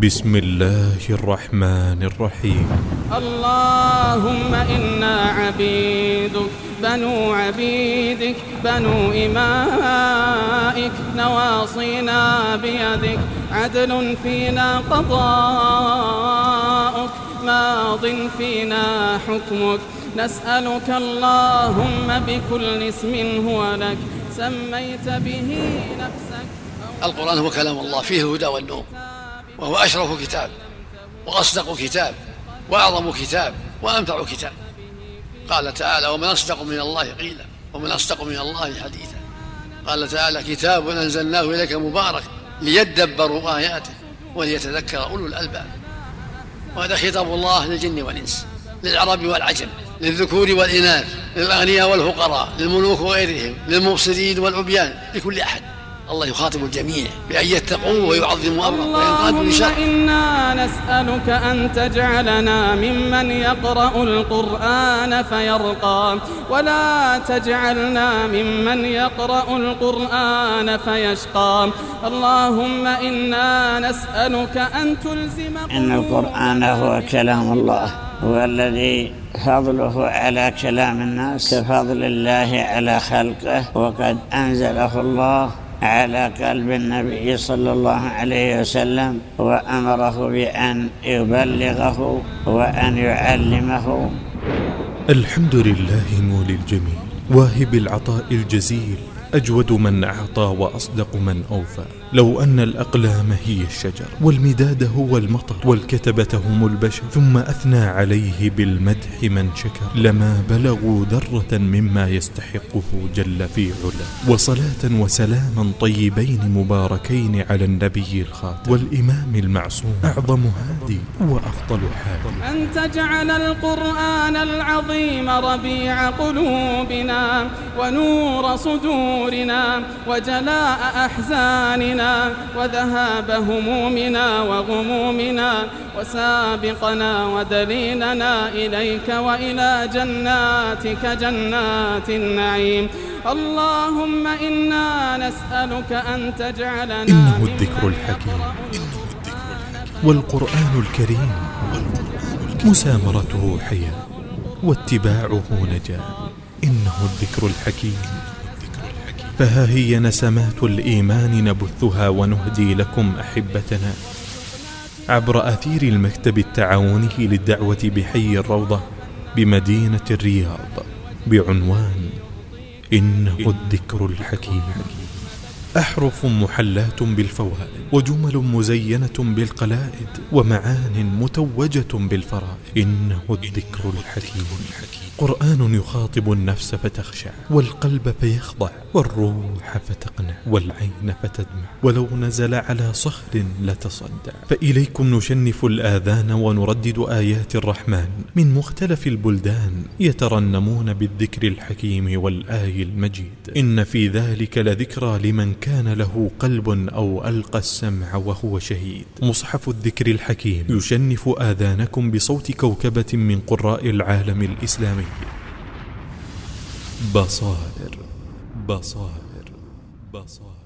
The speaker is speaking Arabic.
بسم الله الرحمن الرحيم. اللهم إنا عبيدك بنو عبيدك بنو إمائك نواصينا بيدك عدل فينا قضاءك ماض فينا حكمك. نسألك اللهم بكل اسم هو لك سميت به نفسك. القرآن هو كلام الله فيه الهدى والنور. وهو أشرف كتاب وأصدق كتاب وأعظم كتاب وأنفع كتاب. قال تعالى ومن أصدق من الله قيلا ومن أصدق من الله حديثا. قال تعالى كتاب أنزلناه إليك مبارك ليدبروا آياته وليتذكر أولو الألباب. وهذا خطاب الله للجن والإنس للعرب والعجم للذكور والإناث للأغنياء والفقراء للملوك وغيرهم للمبصرين والعبيان لكل أحد. الله يخاطب الجميع بأن يتقوا ويعظموا أمره وينقادوا لشرعه إنا نسألك أن تجعلنا ممن يقرأ القرآن فيرقى ولا تجعلنا ممن يقرأ القرآن فيشقى. اللهم إنا نسألك أن تلزم إن القرآن هو كلام الله هو الذي فضله على كلام الناس كفضل الله على خلقه وقد أنزله الله على قلب النبي صلى الله عليه وسلم وأمره بأن يبلغه وأن يعلمه. الحمد لله مولي الجميل واهب العطاء الجزيل أجود من أعطى وأصدق من أوفى. لو أن الأقلام هي الشجر. والمداد هو المطر. والكتبة هم البشر. ثم أثنى عليه بالمدح من شكر. لما بلغوا ذرة مما يستحقه جل في علا وصلاة وسلاما طيبين مباركين على النبي الخاتم. والإمام المعصوم. أعظم هادي. وأفضل حادي. أن تجعل القرآن العظيم ربيع قلوبنا ونور صدورنا وجلاء أحزاننا وذهاب همومنا وغمومنا وسابقنا ودليلنا إليك وإلى جناتك جنات النعيم. اللهم إنا نسألك أن تجعلنا إنه الذكر الحكيم. والقرآن الكريم. مسامرته حياة واتباعه نجاة. إنه الذكر الحكيم. فها هي نسمات الإيمان نبثها ونهدي لكم أحبتنا. عبر أثير المكتب التعاوني للدعوة بحي الروضة بمدينة الرياض بعنوان إنه الذكر الحكيم. أحرف محلات بالفوائد وجمل مزينة بالقلائد ومعان متوجة بالفرائد. إنه الذكر الحكيم. قرآن يخاطب النفس فتخشع والقلب فيخضع والروح فتقنع والعين فتدمع. ولو نزل على صخر لتصدع. فإليكم نشنف الآذان ونردد آيات الرحمن. من مختلف البلدان يترنمون بالذكر الحكيم والآي المجيد. إن في ذلك لذكرى لمن كان له قلب أو ألقى السمع وهو شهيد. مصحف الذكر الحكيم. يشنف آذانكم بصوت كوكبة من قراء العالم الإسلامي. بصائر بصائر بصائر.